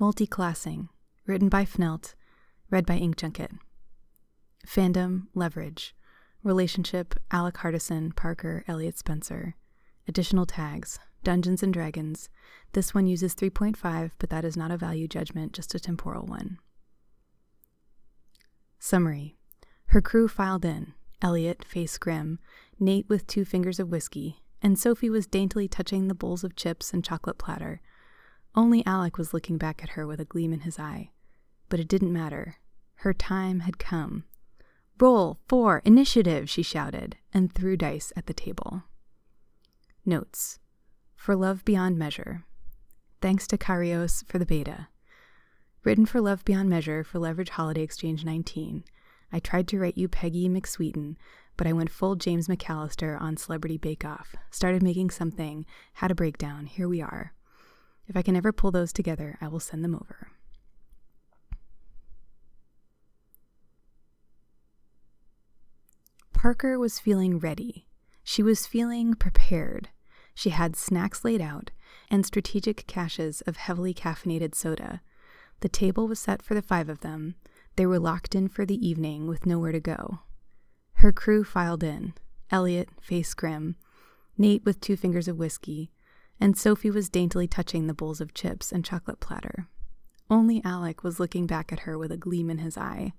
Multiclassing, written by Phnelt, read by Ink Junket. Fandom, Leverage. Relationship, Alec Hardison, Parker, Elliot Spencer. Additional tags, Dungeons and Dragons. This one uses 3.5, but that is not a value judgment, just a temporal one. Summary Her crew filed in Elliot, face grim, Nate with two fingers of whiskey, and Sophie was daintily touching the bowls of chips and chocolate platter. Only Alec was looking back at her with a gleam in his eye. But it didn't matter. Her time had come. Roll for initiative, she shouted, and threw dice at the table. Notes For Love Beyond Measure. Thanks to Karios for the beta. Written for Love Beyond Measure for Leverage Holiday Exchange 19. I tried to write you Peggy McSweeten, but I went full James McAllister on Celebrity Bake Off. Started making something, had a breakdown. Here we are. If I can ever pull those together, I will send them over. Parker was feeling ready. She was feeling prepared. She had snacks laid out and strategic caches of heavily caffeinated soda. The table was set for the five of them. They were locked in for the evening with nowhere to go. Her crew filed in Elliot, face grim, Nate with two fingers of whiskey, and Sophie was daintily touching the bowls of chips and chocolate platter. Only Alec was looking back at her with a gleam in his eye.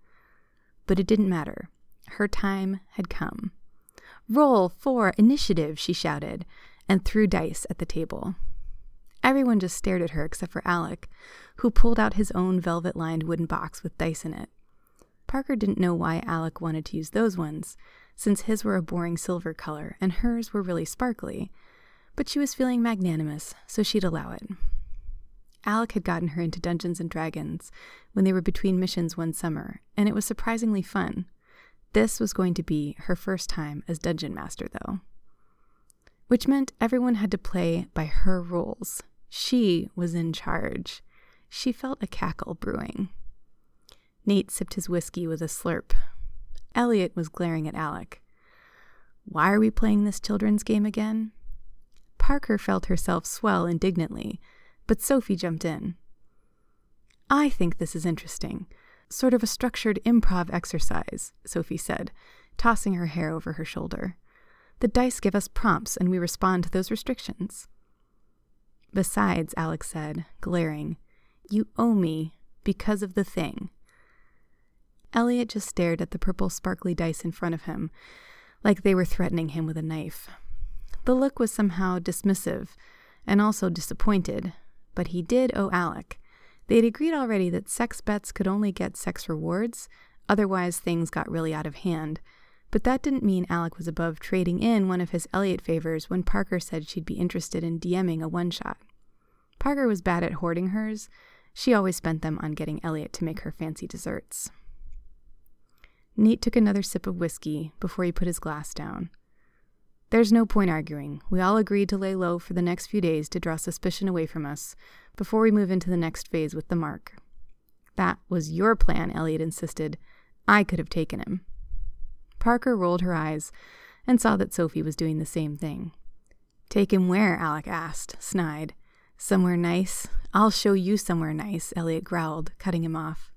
But it didn't matter. Her time had come. Roll for initiative, she shouted, and threw dice at the table. Everyone just stared at her except for Alec, who pulled out his own velvet lined wooden box with dice in it. Parker didn't know why Alec wanted to use those ones, since his were a boring silver color and hers were really sparkly, but she was feeling magnanimous, so she'd allow it. Alec had gotten her into Dungeons and Dragons when they were between missions one summer, and it was surprisingly fun. This was going to be her first time as dungeon master, though. Which meant everyone had to play by her rules. She was in charge. She felt a cackle brewing. Nate sipped his whiskey with a slurp. Elliot was glaring at Alec. Why are we playing this children's game again? Parker felt herself swell indignantly, but Sophie jumped in. I think this is interesting. Sort of a structured improv exercise, Sophie said, tossing her hair over her shoulder. The dice give us prompts and we respond to those restrictions. Besides, Alec said, glaring, you owe me because of the thing. Elliot just stared at the purple sparkly dice in front of him, like they were threatening him with a knife. The look was somehow dismissive and also disappointed, but he did owe Alec. They'd agreed already that sex bets could only get sex rewards, otherwise, things got really out of hand. But that didn't mean Alec was above trading in one of his Elliot favors when Parker said she'd be interested in DMing a one shot. Parker was bad at hoarding hers. She always spent them on getting Elliot to make her fancy desserts. Nate took another sip of whiskey before he put his glass down. There's no point arguing. We all agreed to lay low for the next few days to draw suspicion away from us before we move into the next phase with the mark. That was your plan, Elliot insisted. I could have taken him. Parker rolled her eyes and saw that Sophie was doing the same thing. Take him where? Alec asked, snide. Somewhere nice? I'll show you somewhere nice, Elliot growled, cutting him off.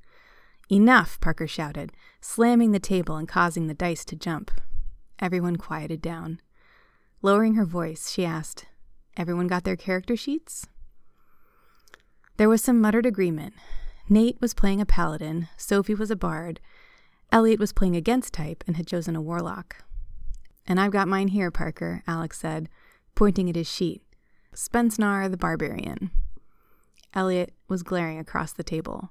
Enough, Parker shouted, slamming the table and causing the dice to jump. Everyone quieted down. Lowering her voice, she asked, Everyone got their character sheets? There was some muttered agreement. Nate was playing a paladin, Sophie was a bard, Elliot was playing against type and had chosen a warlock. And I've got mine here, Parker, Alec said, pointing at his sheet. Spensnar the barbarian. Elliot was glaring across the table.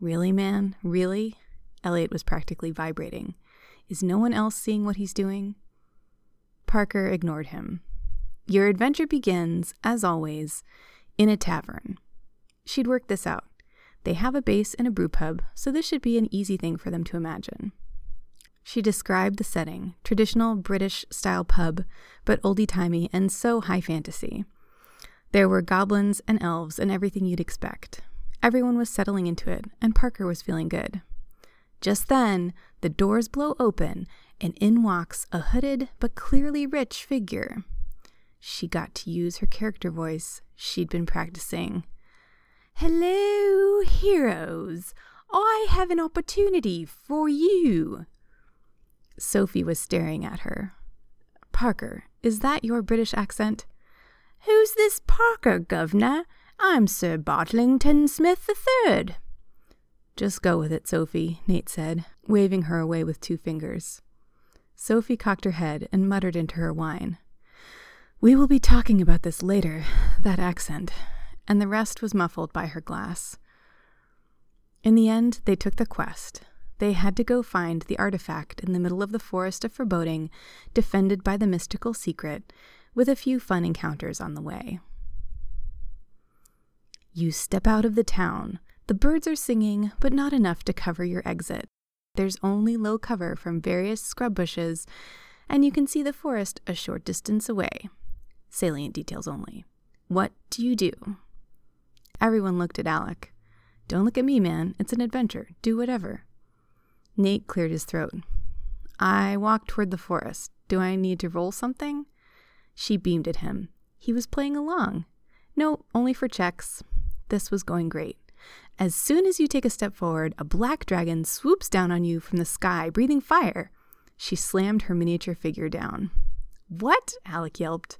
Really, man? Really? Elliot was practically vibrating. Is no one else seeing what he's doing? Parker ignored him. Your adventure begins, as always, in a tavern. She'd worked this out. They have a base in a brewpub, so this should be an easy thing for them to imagine. She described the setting traditional British style pub, but oldie timey and so high fantasy. There were goblins and elves and everything you'd expect. Everyone was settling into it, and Parker was feeling good. Just then, the doors blow open, and in walks a hooded but clearly rich figure. She got to use her character voice she'd been practicing. Hello, Heroes, I have an opportunity for you. Sophie was staring at her. Parker, is that your British accent? Who's this Parker, governor? I'm Sir Bartlington Smith the Third. Just go with it, Sophie, Nate said, waving her away with two fingers. Sophie cocked her head and muttered into her wine. We will be talking about this later, that accent, and the rest was muffled by her glass. In the end, they took the quest. They had to go find the artifact in the middle of the forest of foreboding, defended by the mystical secret, with a few fun encounters on the way. You step out of the town. The birds are singing, but not enough to cover your exit. There's only low cover from various scrub bushes, and you can see the forest a short distance away. Salient details only. What do you do? Everyone looked at Alec. Don't look at me, man. It's an adventure. Do whatever. Nate cleared his throat. I walk toward the forest. Do I need to roll something? She beamed at him. He was playing along. No, only for checks. This was going great. As soon as you take a step forward, a black dragon swoops down on you from the sky, breathing fire. She slammed her miniature figure down. What? Alec yelped.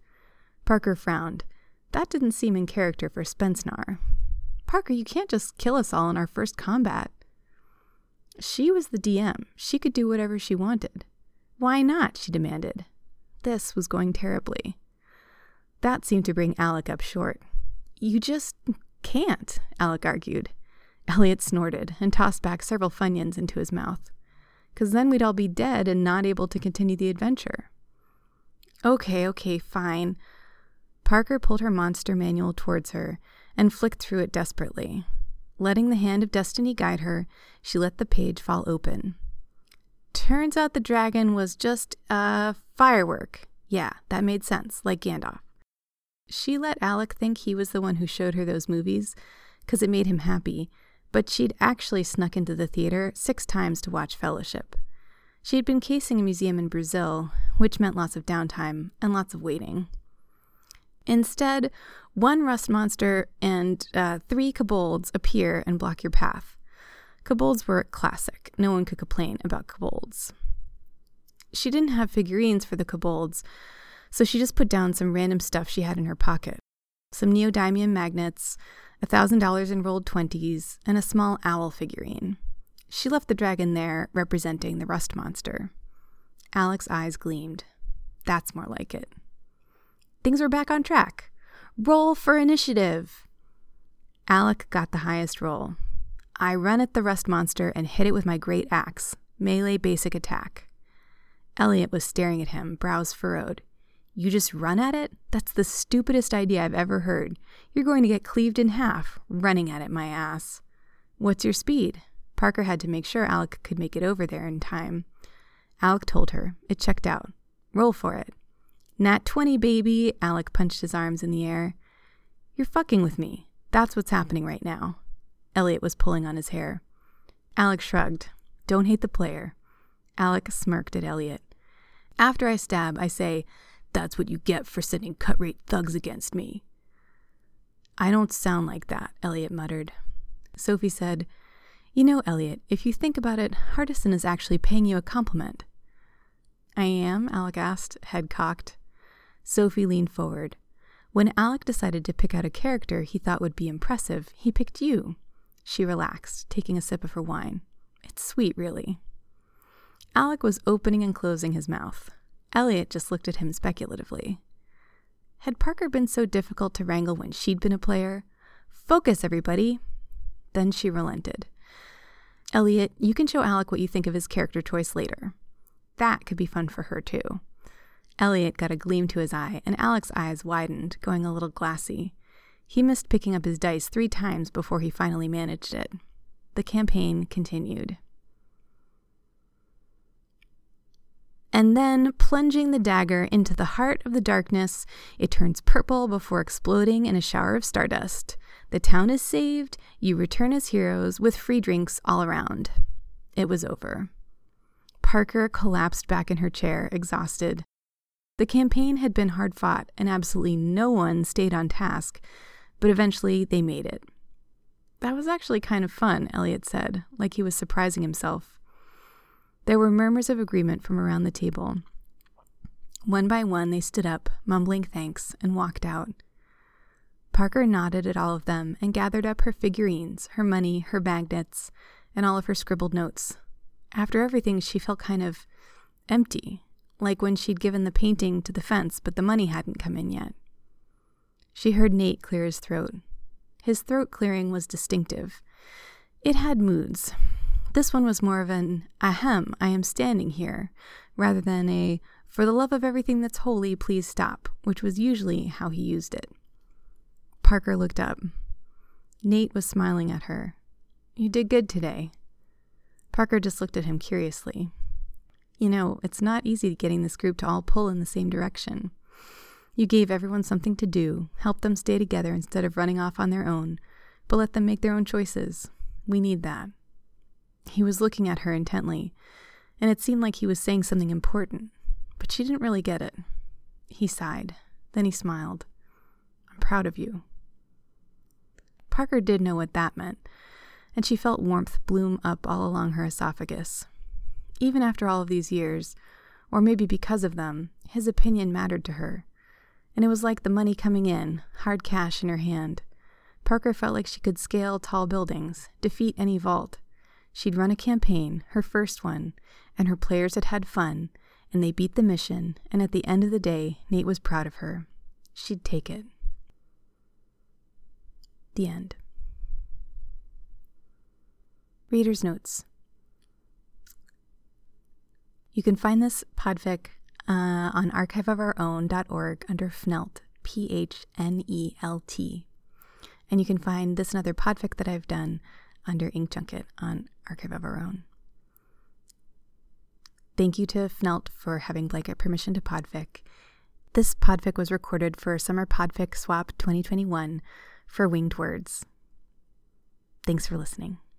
Parker frowned. That didn't seem in character for Spensnar. Parker, you can't just kill us all in our first combat. She was the DM. She could do whatever she wanted. Why not? she demanded. This was going terribly. That seemed to bring Alec up short. You just can't, Alec argued. Elliot snorted and tossed back several funyuns into his mouth. Because then we'd all be dead and not able to continue the adventure. Okay, okay, fine. Parker pulled her monster manual towards her and flicked through it desperately. Letting the hand of destiny guide her, she let the page fall open. Turns out the dragon was just a firework. Yeah, that made sense, like Gandalf. She let Alec think he was the one who showed her those movies, because it made him happy, but she'd actually snuck into the theater six times to watch Fellowship. She had been casing a museum in Brazil, which meant lots of downtime and lots of waiting. Instead, one rust monster and uh, three kobolds appear and block your path. Kobolds were classic. No one could complain about kobolds. She didn't have figurines for the kobolds, so she just put down some random stuff she had in her pocket some neodymium magnets, $1,000 in rolled 20s, and a small owl figurine. She left the dragon there, representing the rust monster. Alec's eyes gleamed. That's more like it. Things were back on track. Roll for initiative. Alec got the highest roll. I run at the rust monster and hit it with my great axe, melee basic attack. Elliot was staring at him, brows furrowed. You just run at it? That's the stupidest idea I've ever heard. You're going to get cleaved in half, running at it, my ass. What's your speed? Parker had to make sure Alec could make it over there in time. Alec told her. It checked out. Roll for it. Nat 20, baby. Alec punched his arms in the air. You're fucking with me. That's what's happening right now. Elliot was pulling on his hair. Alec shrugged. Don't hate the player. Alec smirked at Elliot. After I stab, I say, That's what you get for sending cut rate thugs against me. I don't sound like that, Elliot muttered. Sophie said, You know, Elliot, if you think about it, Hardison is actually paying you a compliment. I am? Alec asked, head cocked. Sophie leaned forward. When Alec decided to pick out a character he thought would be impressive, he picked you. She relaxed, taking a sip of her wine. It's sweet, really. Alec was opening and closing his mouth. Elliot just looked at him speculatively. Had Parker been so difficult to wrangle when she'd been a player? Focus, everybody! Then she relented. Elliot, you can show Alec what you think of his character choice later. That could be fun for her, too. Elliot got a gleam to his eye, and Alec's eyes widened, going a little glassy. He missed picking up his dice three times before he finally managed it. The campaign continued. And then, plunging the dagger into the heart of the darkness, it turns purple before exploding in a shower of stardust. The town is saved, you return as heroes with free drinks all around. It was over. Parker collapsed back in her chair, exhausted. The campaign had been hard fought, and absolutely no one stayed on task, but eventually they made it. That was actually kind of fun, Elliot said, like he was surprising himself. There were murmurs of agreement from around the table. One by one, they stood up, mumbling thanks, and walked out. Parker nodded at all of them and gathered up her figurines, her money, her magnets, and all of her scribbled notes. After everything, she felt kind of empty, like when she'd given the painting to the fence, but the money hadn't come in yet. She heard Nate clear his throat. His throat clearing was distinctive. It had moods. This one was more of an ahem, I am standing here, rather than a for the love of everything that's holy, please stop, which was usually how he used it. Parker looked up. Nate was smiling at her. You did good today. Parker just looked at him curiously. You know, it's not easy getting this group to all pull in the same direction. You gave everyone something to do, helped them stay together instead of running off on their own, but let them make their own choices. We need that. He was looking at her intently, and it seemed like he was saying something important, but she didn't really get it. He sighed. Then he smiled. I'm proud of you. Parker did know what that meant, and she felt warmth bloom up all along her esophagus. Even after all of these years, or maybe because of them, his opinion mattered to her. And it was like the money coming in, hard cash in her hand. Parker felt like she could scale tall buildings, defeat any vault. She'd run a campaign, her first one, and her players had had fun, and they beat the mission, and at the end of the day, Nate was proud of her. She'd take it. The end. Reader's Notes. You can find this podfic uh, on archiveofourown.org under Phnelt, P H N E L T. And you can find this and other podfic that I've done under Ink Junket on Archive of Our Own. Thank you to Phnelt for having blanket permission to podfic. This podfic was recorded for Summer Podfic Swap 2021 for Winged Words. Thanks for listening.